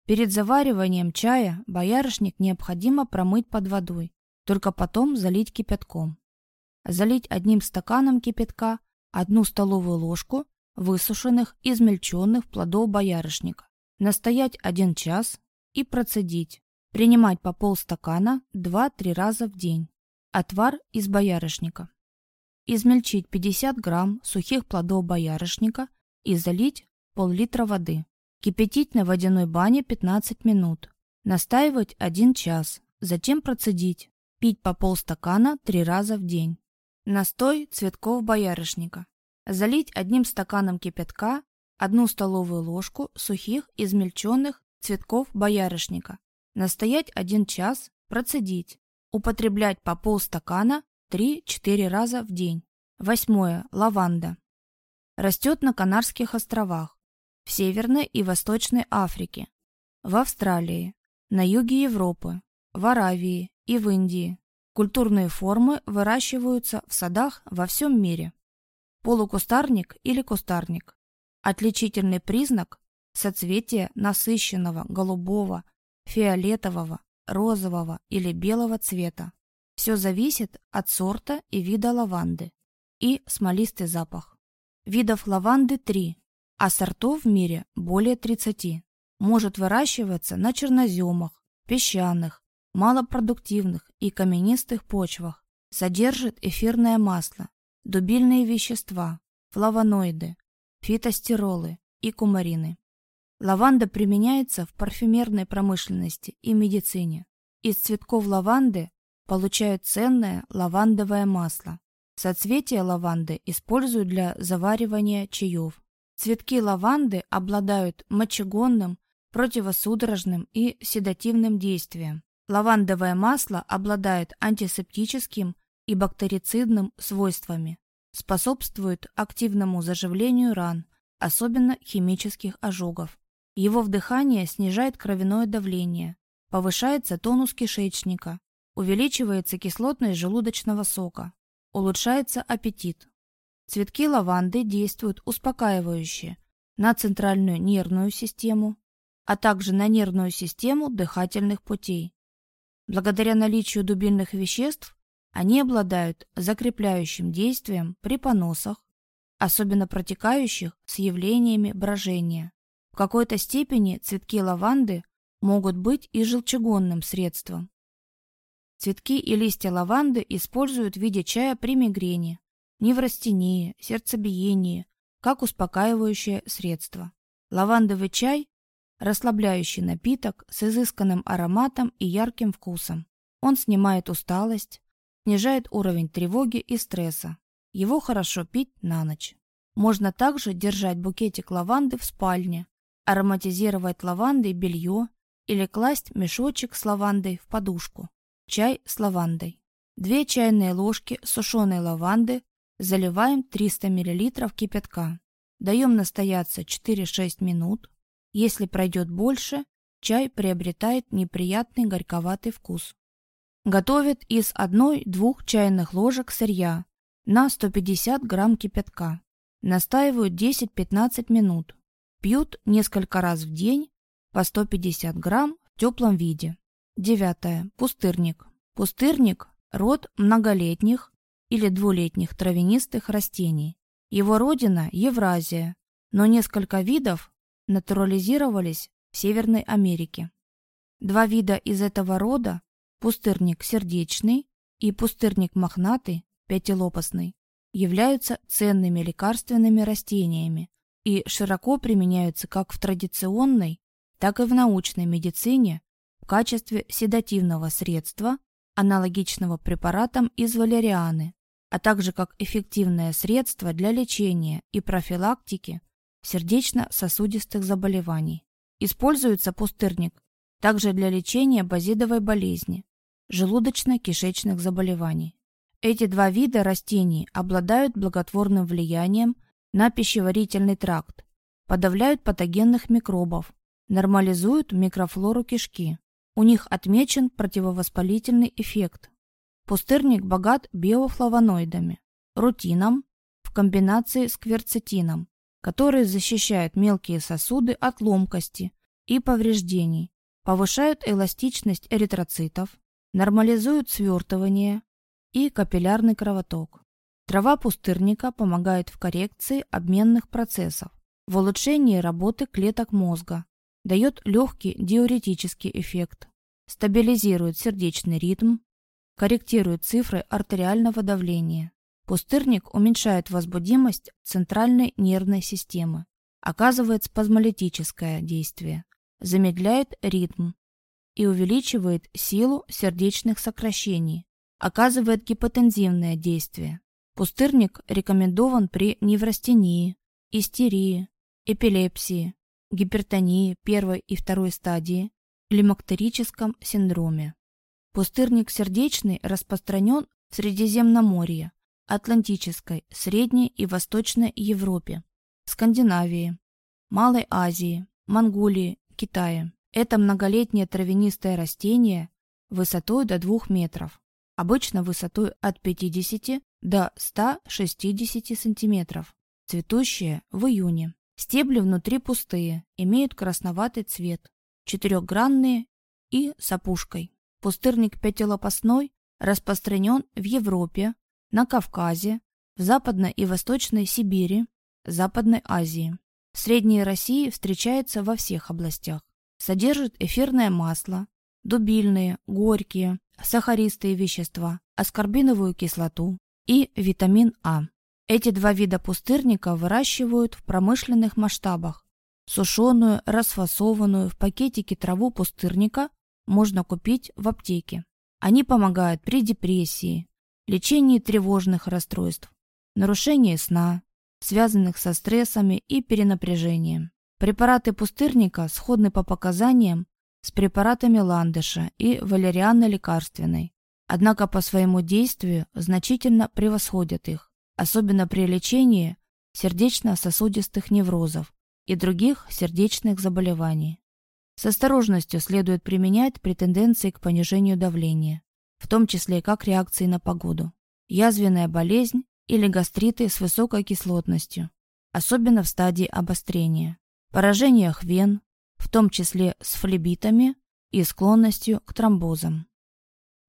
Перед завариванием чая боярышник необходимо промыть под водой, только потом залить кипятком. Залить одним стаканом кипятка одну столовую ложку высушенных измельченных плодов боярышника. Настоять один час и процедить. Принимать по полстакана 2-3 раза в день. Отвар из боярышника. Измельчить 50 грамм сухих плодов боярышника и залить пол-литра воды. Кипятить на водяной бане 15 минут. Настаивать 1 час. Затем процедить. Пить по полстакана 3 раза в день. Настой цветков боярышника. Залить одним стаканом кипятка одну столовую ложку сухих измельченных цветков боярышника. Настоять 1 час, процедить. Употреблять по полстакана 3-4 раза в день. Восьмое. Лаванда. Растет на Канарских островах, в Северной и Восточной Африке, в Австралии, на юге Европы, в Аравии и в Индии. Культурные формы выращиваются в садах во всем мире. Полукустарник или кустарник. Отличительный признак – соцветие насыщенного голубого, фиолетового, розового или белого цвета. Все зависит от сорта и вида лаванды. И смолистый запах. Видов лаванды три, а сортов в мире более 30. Может выращиваться на черноземах, песчаных, малопродуктивных и каменистых почвах. Содержит эфирное масло, дубильные вещества, флавоноиды, фитостеролы и кумарины. Лаванда применяется в парфюмерной промышленности и медицине. Из цветков лаванды получают ценное лавандовое масло. Соцветия лаванды используют для заваривания чаев. Цветки лаванды обладают мочегонным, противосудорожным и седативным действием. Лавандовое масло обладает антисептическим и бактерицидным свойствами, способствует активному заживлению ран, особенно химических ожогов. Его вдыхание снижает кровяное давление, повышается тонус кишечника, увеличивается кислотность желудочного сока, улучшается аппетит. Цветки лаванды действуют успокаивающе на центральную нервную систему, а также на нервную систему дыхательных путей. Благодаря наличию дубильных веществ они обладают закрепляющим действием при поносах, особенно протекающих с явлениями брожения. В какой-то степени цветки лаванды могут быть и желчегонным средством. Цветки и листья лаванды используют в виде чая при мигрени, неврастении, сердцебиении, как успокаивающее средство. Лавандовый чай – расслабляющий напиток с изысканным ароматом и ярким вкусом. Он снимает усталость, снижает уровень тревоги и стресса. Его хорошо пить на ночь. Можно также держать букетик лаванды в спальне, ароматизировать лавандой белье или класть мешочек с лавандой в подушку. Чай с лавандой. Две чайные ложки сушеной лаванды заливаем 300 мл кипятка. Даем настояться 4-6 минут. Если пройдет больше, чай приобретает неприятный горьковатый вкус. Готовят из 1-2 чайных ложек сырья на 150 грамм кипятка. Настаивают 10-15 минут. Пьют несколько раз в день по 150 грамм в теплом виде. Девятое. Пустырник. Пустырник – род многолетних или двулетних травянистых растений. Его родина – Евразия, но несколько видов натурализировались в Северной Америке. Два вида из этого рода – пустырник сердечный и пустырник мохнатый, пятилопастный, являются ценными лекарственными растениями, и широко применяются как в традиционной, так и в научной медицине в качестве седативного средства, аналогичного препаратам из валерианы, а также как эффективное средство для лечения и профилактики сердечно-сосудистых заболеваний. Используется пустырник также для лечения базидовой болезни, желудочно-кишечных заболеваний. Эти два вида растений обладают благотворным влиянием на пищеварительный тракт, подавляют патогенных микробов, нормализуют микрофлору кишки. У них отмечен противовоспалительный эффект. Пустырник богат биофлавоноидами, рутином в комбинации с кверцетином, которые защищают мелкие сосуды от ломкости и повреждений, повышают эластичность эритроцитов, нормализуют свертывание и капиллярный кровоток. Трава пустырника помогает в коррекции обменных процессов, в улучшении работы клеток мозга, дает легкий диуретический эффект, стабилизирует сердечный ритм, корректирует цифры артериального давления. Пустырник уменьшает возбудимость центральной нервной системы, оказывает спазмолитическое действие, замедляет ритм и увеличивает силу сердечных сокращений, оказывает гипотензивное действие. Пустырник рекомендован при неврастении, истерии, эпилепсии, гипертонии первой и второй стадии, лимактерическом синдроме. Пустырник сердечный распространен в Средиземноморье, Атлантической, Средней и Восточной Европе, Скандинавии, Малой Азии, Монголии, Китае. Это многолетнее травянистое растение высотой до 2 метров, обычно высотой от 50 до 160 сантиметров, цветущее в июне. Стебли внутри пустые, имеют красноватый цвет, четырехгранные и с опушкой. Пустырник пятилопастной распространен в Европе, на Кавказе, в Западной и Восточной Сибири, Западной Азии. В Средней России встречается во всех областях. Содержит эфирное масло, дубильные, горькие, сахаристые вещества, аскорбиновую кислоту и витамин А. Эти два вида пустырника выращивают в промышленных масштабах. Сушеную, расфасованную в пакетике траву пустырника можно купить в аптеке. Они помогают при депрессии, лечении тревожных расстройств, нарушении сна, связанных со стрессами и перенапряжением. Препараты пустырника сходны по показаниям с препаратами ландыша и валерианы лекарственной, однако по своему действию значительно превосходят их особенно при лечении сердечно-сосудистых неврозов и других сердечных заболеваний. С осторожностью следует применять при тенденции к понижению давления, в том числе как реакции на погоду, язвенная болезнь или гастриты с высокой кислотностью, особенно в стадии обострения, поражениях вен, в том числе с флебитами и склонностью к тромбозам.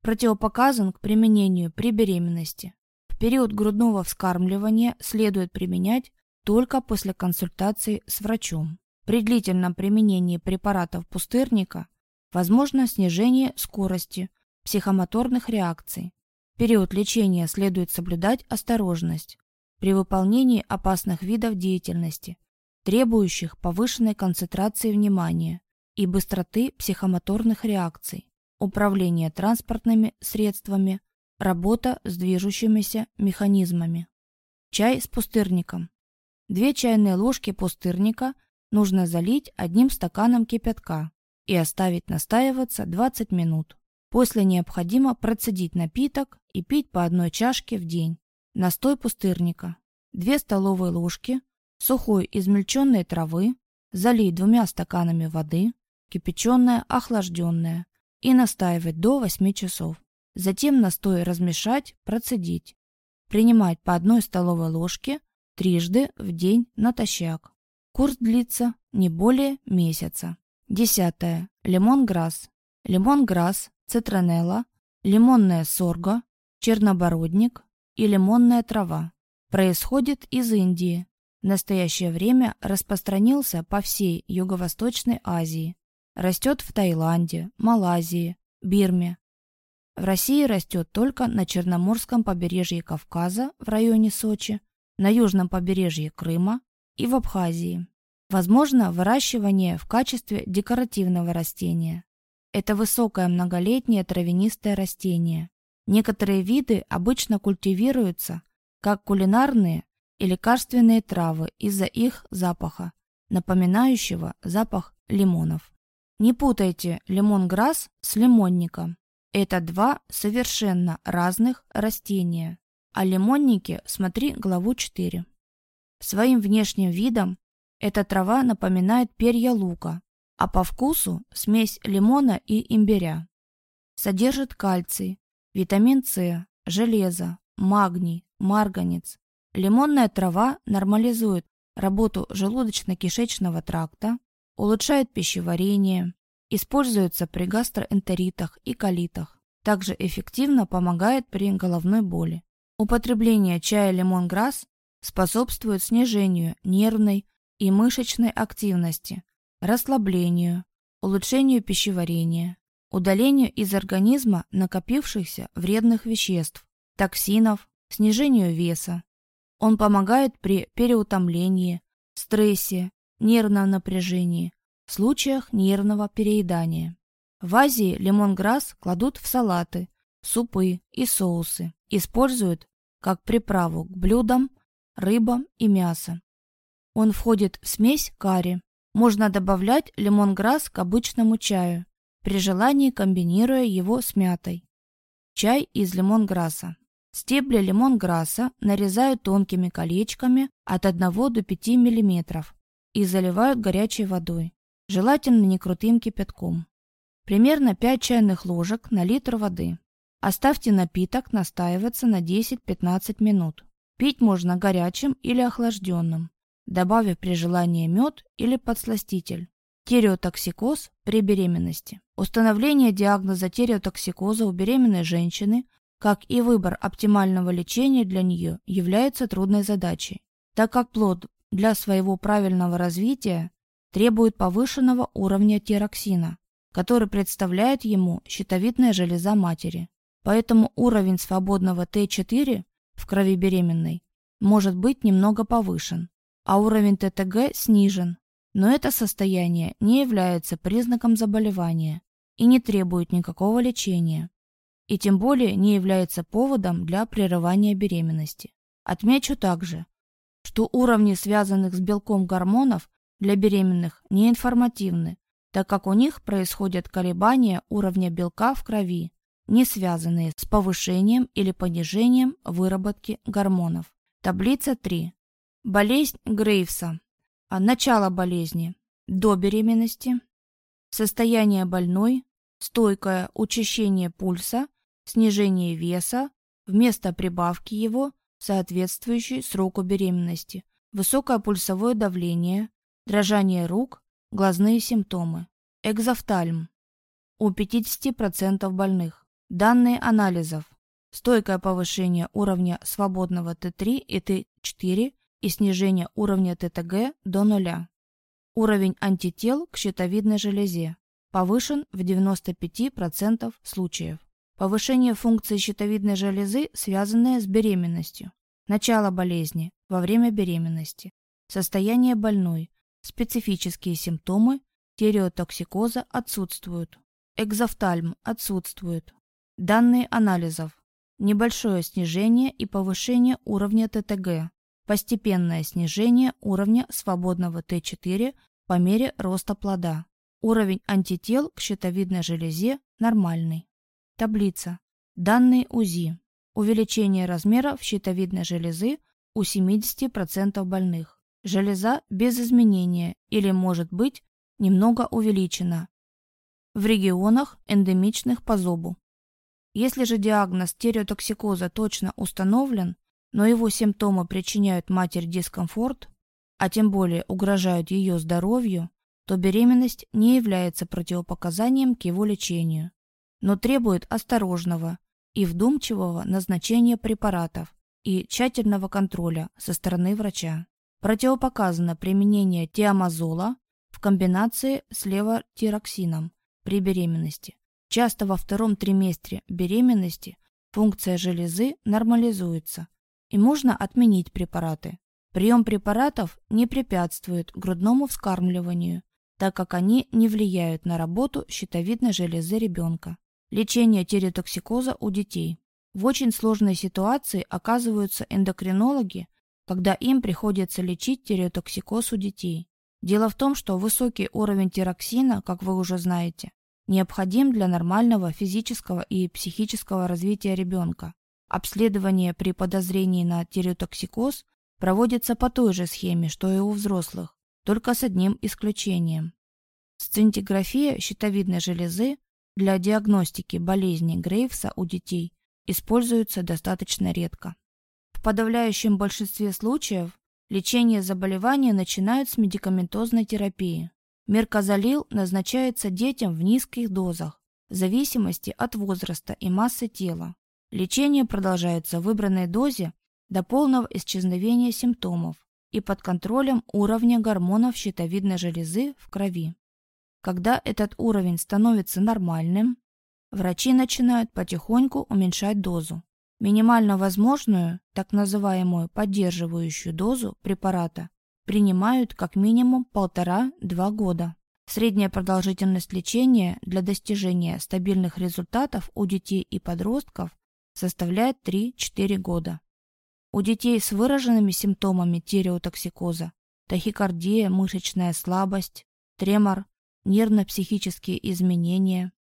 Противопоказан к применению при беременности, период грудного вскармливания следует применять только после консультации с врачом. При длительном применении препаратов пустырника возможно снижение скорости психомоторных реакций. В период лечения следует соблюдать осторожность при выполнении опасных видов деятельности, требующих повышенной концентрации внимания и быстроты психомоторных реакций, управления транспортными средствами, Работа с движущимися механизмами. Чай с пустырником. Две чайные ложки пустырника нужно залить одним стаканом кипятка и оставить настаиваться 20 минут. После необходимо процедить напиток и пить по одной чашке в день. Настой пустырника. 2 столовые ложки сухой измельченной травы залить двумя стаканами воды, кипяченая, охлажденная, и настаивать до 8 часов. Затем настой размешать, процедить. Принимать по одной столовой ложке трижды в день натощак. Курс длится не более месяца. Десятое. Лимонграсс. Лимонграсс, цитронелла, лимонная сорга, чернобородник и лимонная трава. Происходит из Индии. В настоящее время распространился по всей Юго-Восточной Азии. Растет в Таиланде, Малайзии, Бирме, в России растет только на Черноморском побережье Кавказа в районе Сочи, на южном побережье Крыма и в Абхазии. Возможно выращивание в качестве декоративного растения. Это высокое многолетнее травянистое растение. Некоторые виды обычно культивируются как кулинарные и лекарственные травы из-за их запаха, напоминающего запах лимонов. Не путайте лимонграсс с лимонником. Это два совершенно разных растения. О лимоннике смотри главу 4. Своим внешним видом эта трава напоминает перья лука, а по вкусу смесь лимона и имбиря. Содержит кальций, витамин С, железо, магний, марганец. Лимонная трава нормализует работу желудочно-кишечного тракта, улучшает пищеварение, используется при гастроэнтеритах и колитах. Также эффективно помогает при головной боли. Употребление чая лимонграсс способствует снижению нервной и мышечной активности, расслаблению, улучшению пищеварения, удалению из организма накопившихся вредных веществ, токсинов, снижению веса. Он помогает при переутомлении, стрессе, нервном напряжении, случаях нервного переедания. В Азии лимонграсс кладут в салаты, супы и соусы. Используют как приправу к блюдам, рыбам и мясу. Он входит в смесь карри. Можно добавлять лимонграсс к обычному чаю, при желании комбинируя его с мятой. Чай из лимонграсса. Стебли лимонграсса нарезают тонкими колечками от 1 до 5 мм и заливают горячей водой, желательно не крутым кипятком. Примерно 5 чайных ложек на литр воды. Оставьте напиток настаиваться на 10-15 минут. Пить можно горячим или охлажденным, добавив при желании мед или подсластитель. Тиреотоксикоз при беременности. Установление диагноза тиреотоксикоза у беременной женщины, как и выбор оптимального лечения для нее, является трудной задачей, так как плод для своего правильного развития требует повышенного уровня тироксина, который представляет ему щитовидная железа матери. Поэтому уровень свободного Т4 в крови беременной может быть немного повышен, а уровень ТТГ снижен. Но это состояние не является признаком заболевания и не требует никакого лечения, и тем более не является поводом для прерывания беременности. Отмечу также, что уровни связанных с белком гормонов для беременных не информативны, так как у них происходят колебания уровня белка в крови, не связанные с повышением или понижением выработки гормонов. Таблица 3. Болезнь Грейвса. Начало болезни. До беременности. Состояние больной. Стойкое учащение пульса. Снижение веса. Вместо прибавки его, соответствующей сроку беременности. Высокое пульсовое давление. Дрожание рук, Глазные симптомы. Экзофтальм. У 50% больных. Данные анализов. Стойкое повышение уровня свободного Т3 и Т4 и снижение уровня ТТГ до нуля. Уровень антител к щитовидной железе повышен в 95% случаев. Повышение функции щитовидной железы, связанное с беременностью. Начало болезни во время беременности. Состояние больной Специфические симптомы тиреотоксикоза отсутствуют. Экзофтальм отсутствует. Данные анализов. Небольшое снижение и повышение уровня ТТГ. Постепенное снижение уровня свободного Т4 по мере роста плода. Уровень антител к щитовидной железе нормальный. Таблица. Данные УЗИ. Увеличение размеров щитовидной железы у 70% больных. Железа без изменения или может быть немного увеличена в регионах, эндемичных по зобу. Если же диагноз стереотоксикоза точно установлен, но его симптомы причиняют матери дискомфорт, а тем более угрожают ее здоровью, то беременность не является противопоказанием к его лечению, но требует осторожного и вдумчивого назначения препаратов и тщательного контроля со стороны врача. Противопоказано применение тиамазола в комбинации с левотироксином при беременности. Часто во втором триместре беременности функция железы нормализуется, и можно отменить препараты. Прием препаратов не препятствует грудному вскармливанию, так как они не влияют на работу щитовидной железы ребенка. Лечение тиреотоксикоза у детей. В очень сложной ситуации оказываются эндокринологи, когда им приходится лечить тиреотоксикоз у детей. Дело в том, что высокий уровень тироксина, как вы уже знаете, необходим для нормального физического и психического развития ребенка. Обследование при подозрении на тиреотоксикоз проводится по той же схеме, что и у взрослых, только с одним исключением. Сцинтиграфия щитовидной железы для диагностики болезни Грейвса у детей используется достаточно редко. В подавляющем большинстве случаев лечение заболевания начинают с медикаментозной терапии. Мерказолил назначается детям в низких дозах, в зависимости от возраста и массы тела. Лечение продолжается в выбранной дозе до полного исчезновения симптомов и под контролем уровня гормонов щитовидной железы в крови. Когда этот уровень становится нормальным, врачи начинают потихоньку уменьшать дозу. Минимально возможную, так называемую поддерживающую дозу препарата принимают как минимум полтора-два года. Средняя продолжительность лечения для достижения стабильных результатов у детей и подростков составляет 3-4 года. У детей с выраженными симптомами тиреотоксикоза тахикардия, мышечная слабость, тремор, нервно-психические изменения.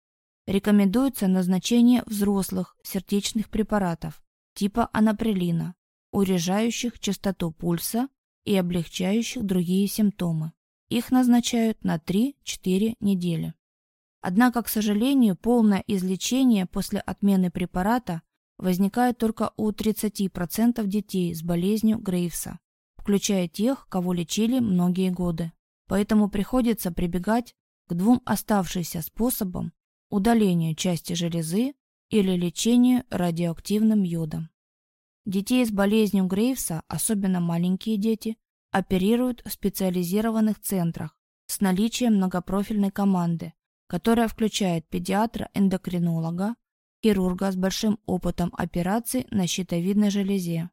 Рекомендуется назначение взрослых сердечных препаратов типа анаприлина, урежающих частоту пульса и облегчающих другие симптомы. Их назначают на 3-4 недели. Однако, к сожалению, полное излечение после отмены препарата возникает только у 30% детей с болезнью Грейвса, включая тех, кого лечили многие годы. Поэтому приходится прибегать к двум оставшимся способам удаления части железы или лечению радиоактивным йодом. Детей с болезнью Грейвса, особенно маленькие дети, оперируют в специализированных центрах с наличием многопрофильной команды, которая включает педиатра-эндокринолога, хирурга с большим опытом операций на щитовидной железе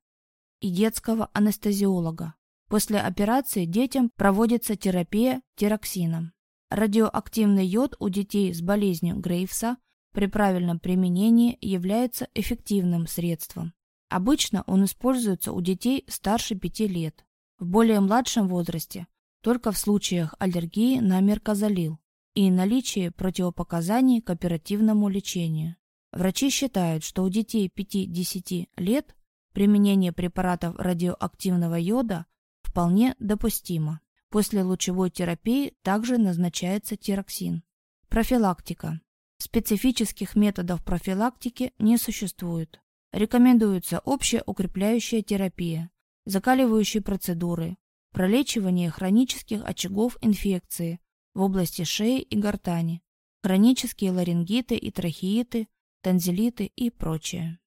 и детского анестезиолога. После операции детям проводится терапия тироксином. Радиоактивный йод у детей с болезнью Грейвса при правильном применении является эффективным средством. Обычно он используется у детей старше 5 лет. В более младшем возрасте только в случаях аллергии на мерказолил и наличии противопоказаний к оперативному лечению. Врачи считают, что у детей 5-10 лет применение препаратов радиоактивного йода вполне допустимо. После лучевой терапии также назначается тироксин. Профилактика. Специфических методов профилактики не существует. Рекомендуется общая укрепляющая терапия, закаливающие процедуры, пролечивание хронических очагов инфекции в области шеи и гортани, хронические ларингиты и трахеиты, танзелиты и прочее.